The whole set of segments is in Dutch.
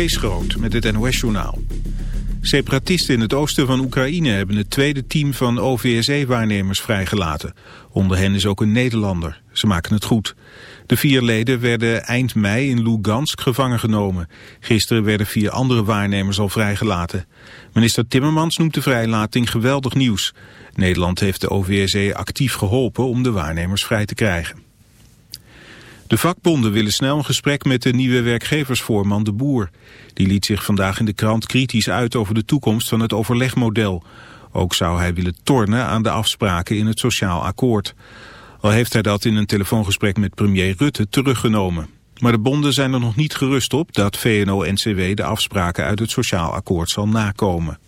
Kees met het NOS-journaal. Separatisten in het oosten van Oekraïne hebben het tweede team van OVSE-waarnemers vrijgelaten. Onder hen is ook een Nederlander. Ze maken het goed. De vier leden werden eind mei in Lugansk gevangen genomen. Gisteren werden vier andere waarnemers al vrijgelaten. Minister Timmermans noemt de vrijlating geweldig nieuws. Nederland heeft de OVSE actief geholpen om de waarnemers vrij te krijgen. De vakbonden willen snel een gesprek met de nieuwe werkgeversvoorman De Boer. Die liet zich vandaag in de krant kritisch uit over de toekomst van het overlegmodel. Ook zou hij willen tornen aan de afspraken in het sociaal akkoord. Al heeft hij dat in een telefoongesprek met premier Rutte teruggenomen. Maar de bonden zijn er nog niet gerust op dat VNO-NCW de afspraken uit het sociaal akkoord zal nakomen.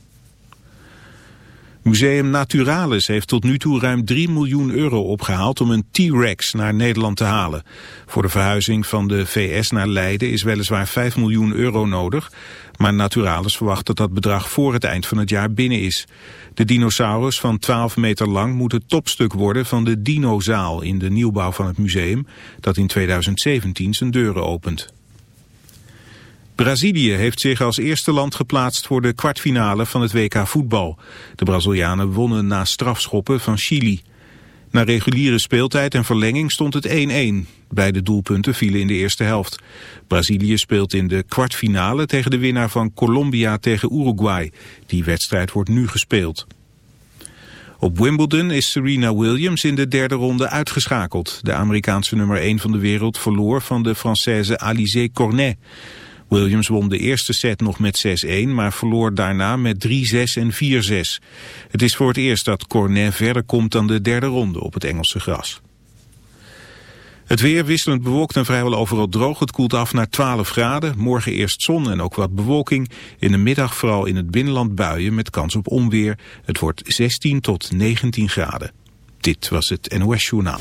Museum Naturalis heeft tot nu toe ruim 3 miljoen euro opgehaald om een T-Rex naar Nederland te halen. Voor de verhuizing van de VS naar Leiden is weliswaar 5 miljoen euro nodig, maar Naturalis verwacht dat dat bedrag voor het eind van het jaar binnen is. De dinosaurus van 12 meter lang moet het topstuk worden van de dinozaal in de nieuwbouw van het museum, dat in 2017 zijn deuren opent. Brazilië heeft zich als eerste land geplaatst voor de kwartfinale van het WK voetbal. De Brazilianen wonnen na strafschoppen van Chili. Na reguliere speeltijd en verlenging stond het 1-1. Beide doelpunten vielen in de eerste helft. Brazilië speelt in de kwartfinale tegen de winnaar van Colombia tegen Uruguay. Die wedstrijd wordt nu gespeeld. Op Wimbledon is Serena Williams in de derde ronde uitgeschakeld. De Amerikaanse nummer 1 van de wereld verloor van de Française Alizé Cornet. Williams won de eerste set nog met 6-1, maar verloor daarna met 3-6 en 4-6. Het is voor het eerst dat Cornet verder komt dan de derde ronde op het Engelse gras. Het weer wisselend bewolkt en vrijwel overal droog. Het koelt af naar 12 graden. Morgen eerst zon en ook wat bewolking. In de middag vooral in het binnenland buien met kans op onweer. Het wordt 16 tot 19 graden. Dit was het NOS Journaal.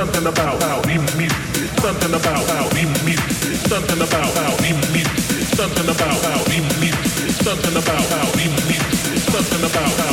something about how we meet, something about how we meet, something about how we meet, something about how we meet, something about how we meet, something about how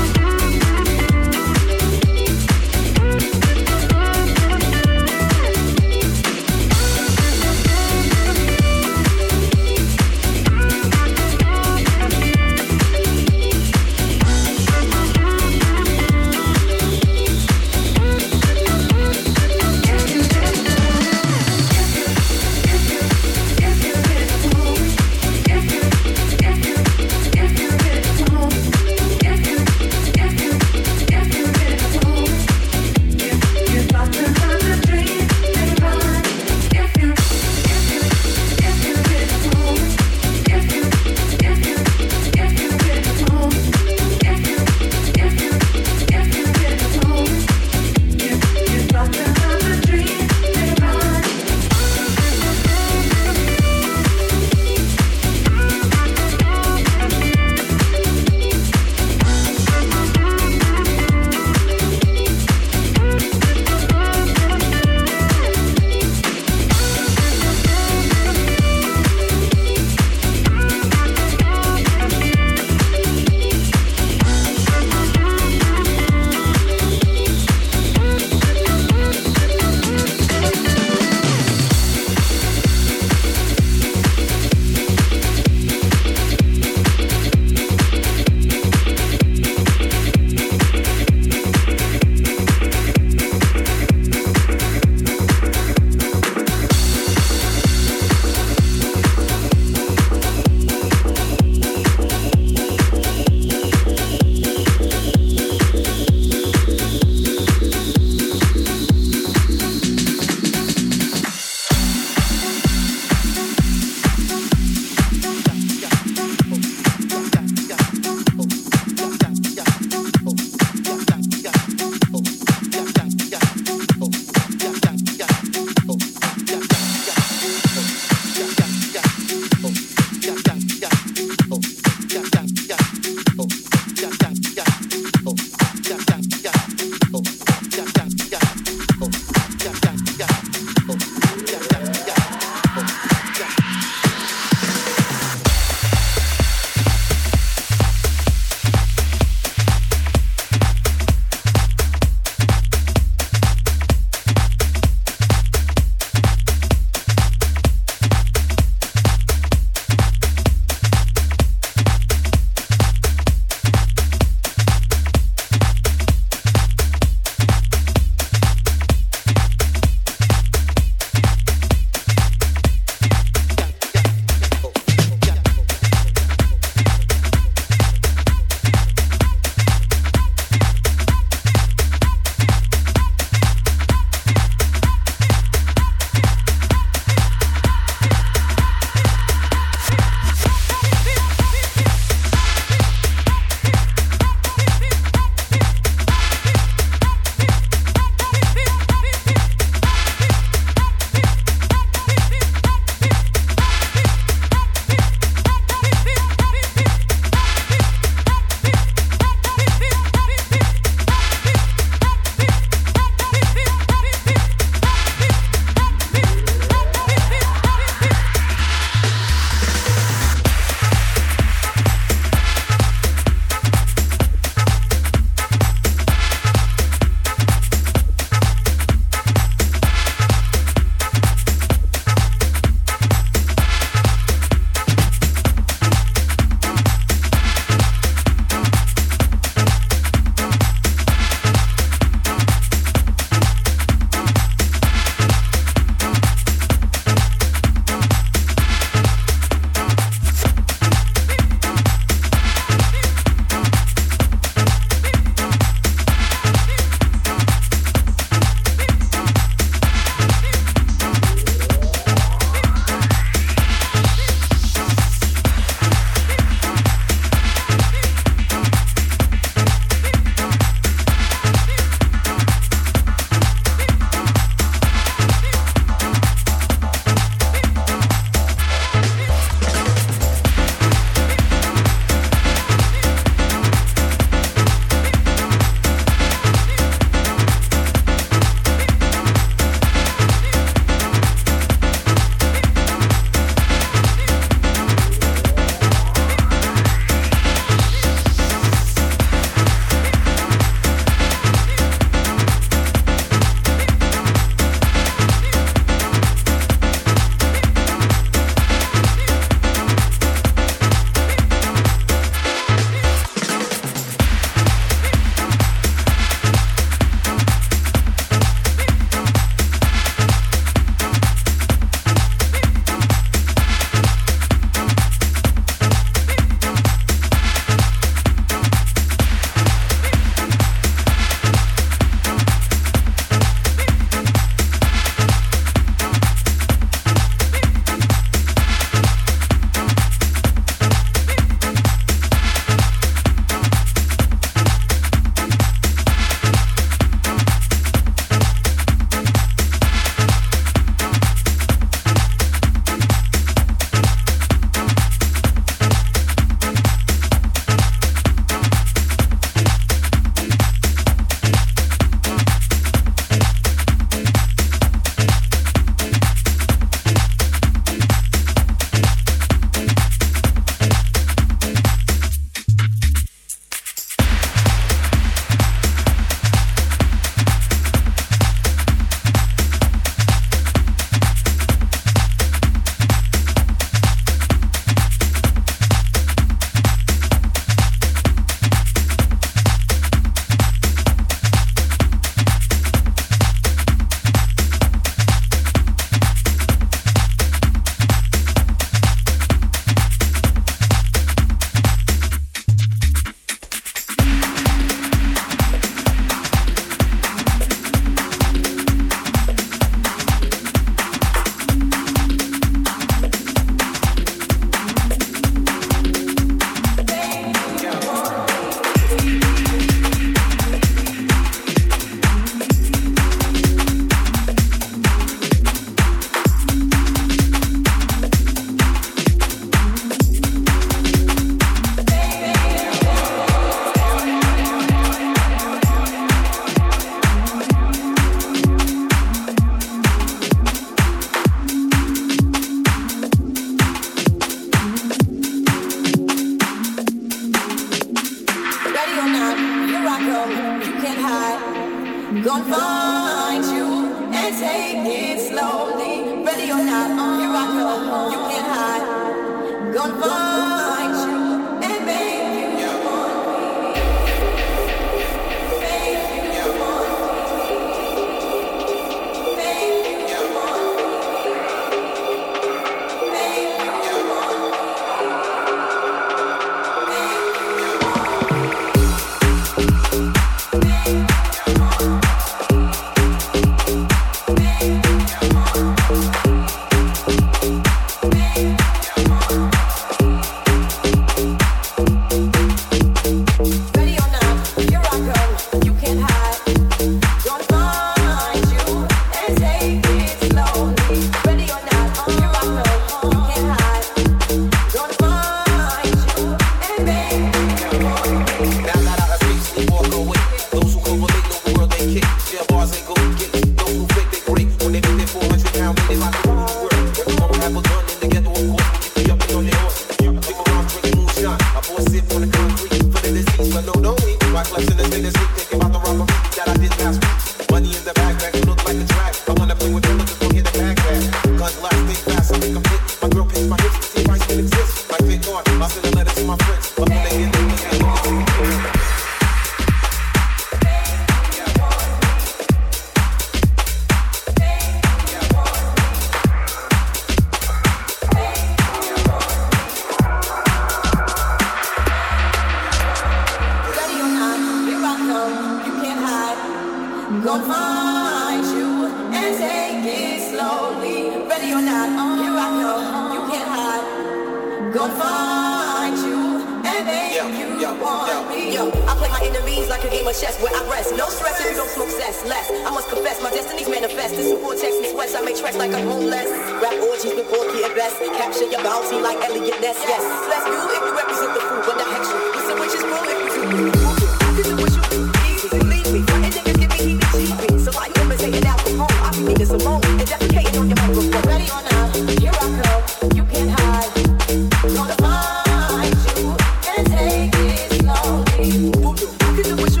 Even when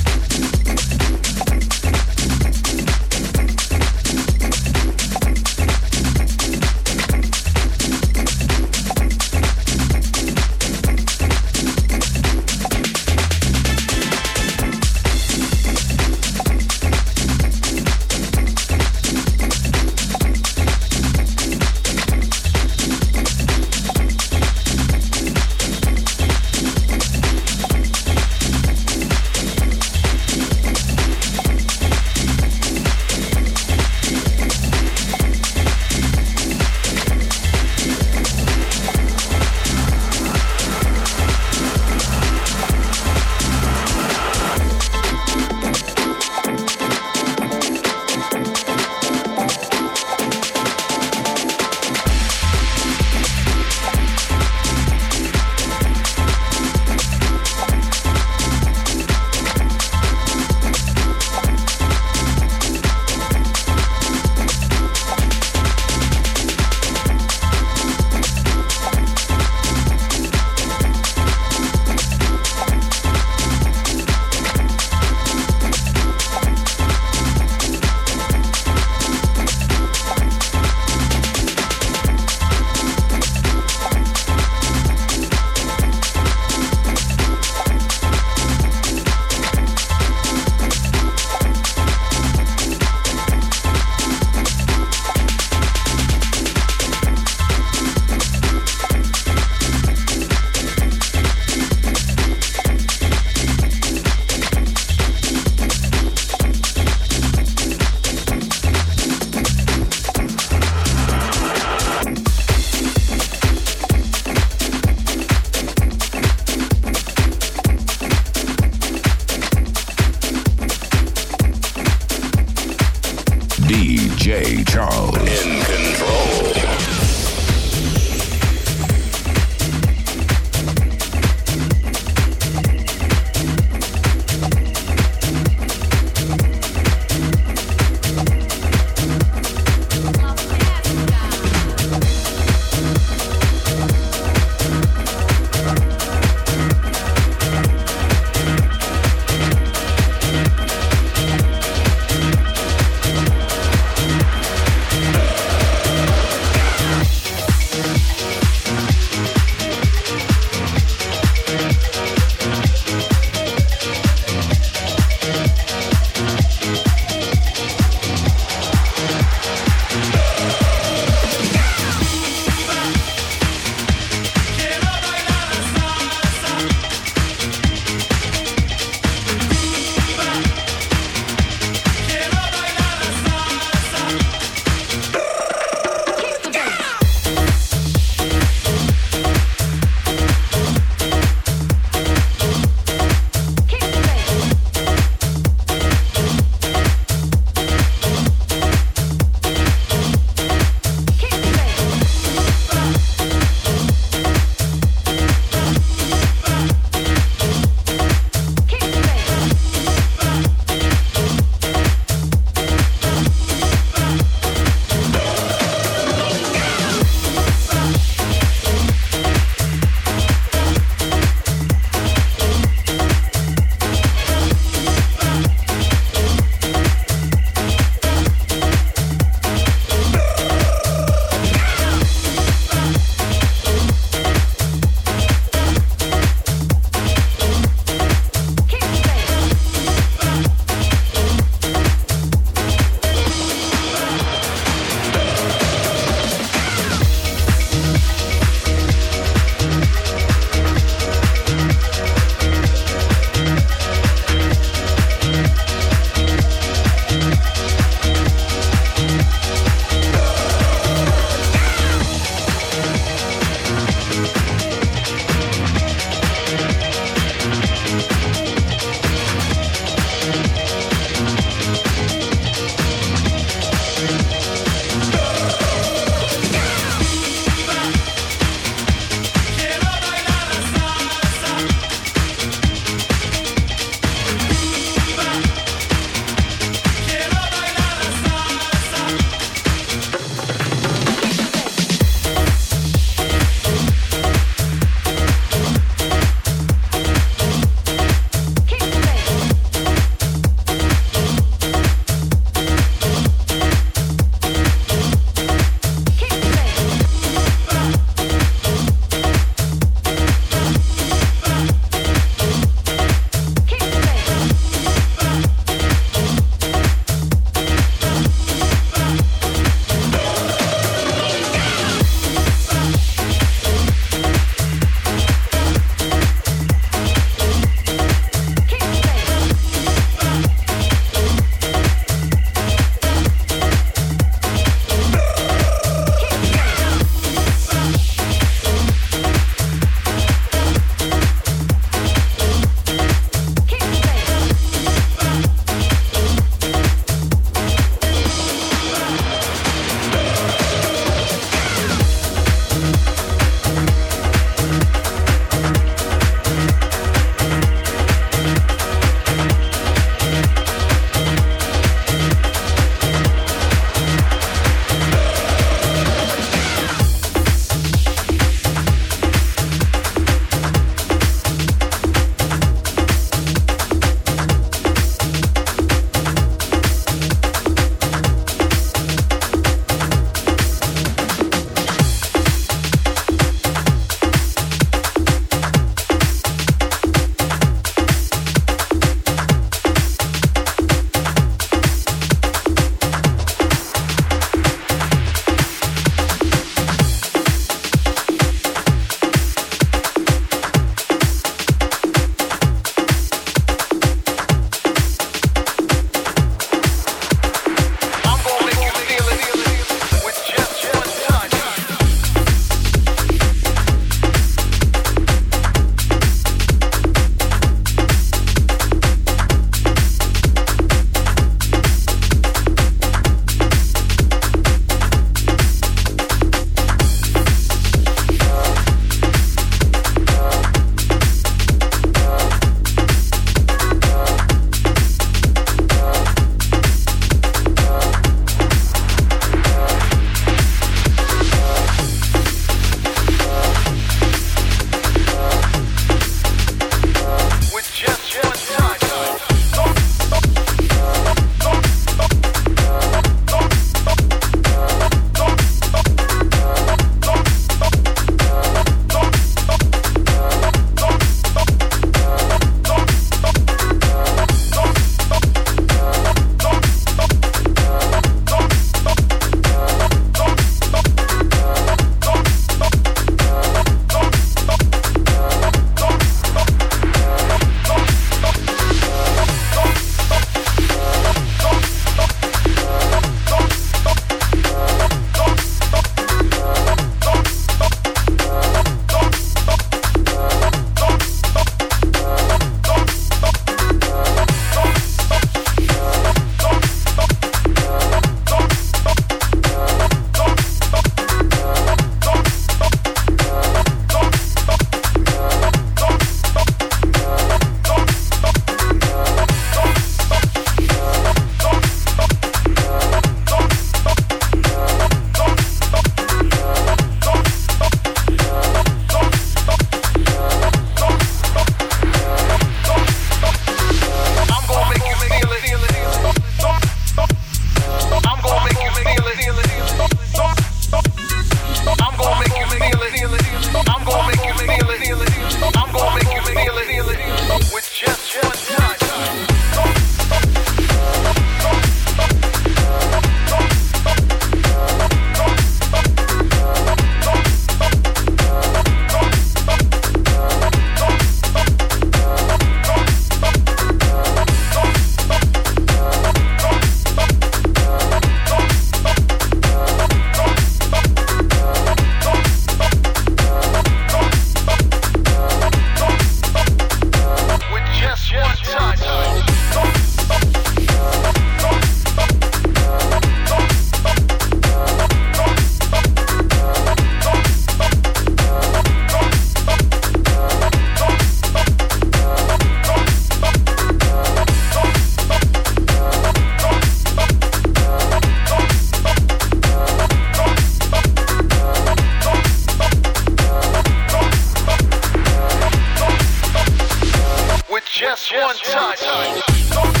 Just one touch.